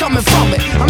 coming from it. I'm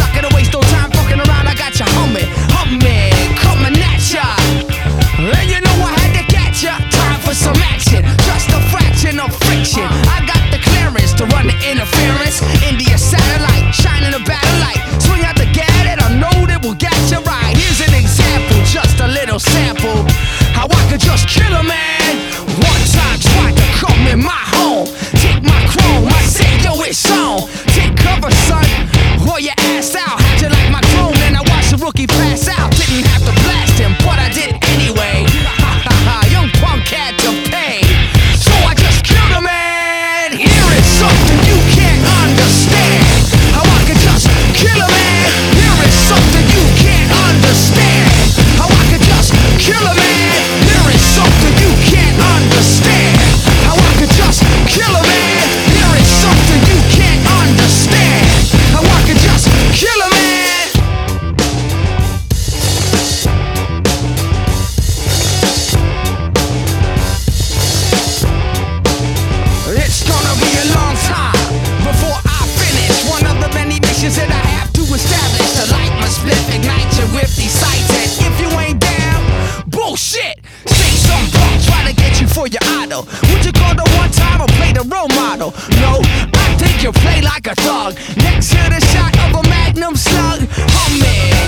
real. Would you call the one time I play the role model? No, I think you play like a thug. Next to the shot of a magnum slug, oh man.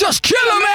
just kill a.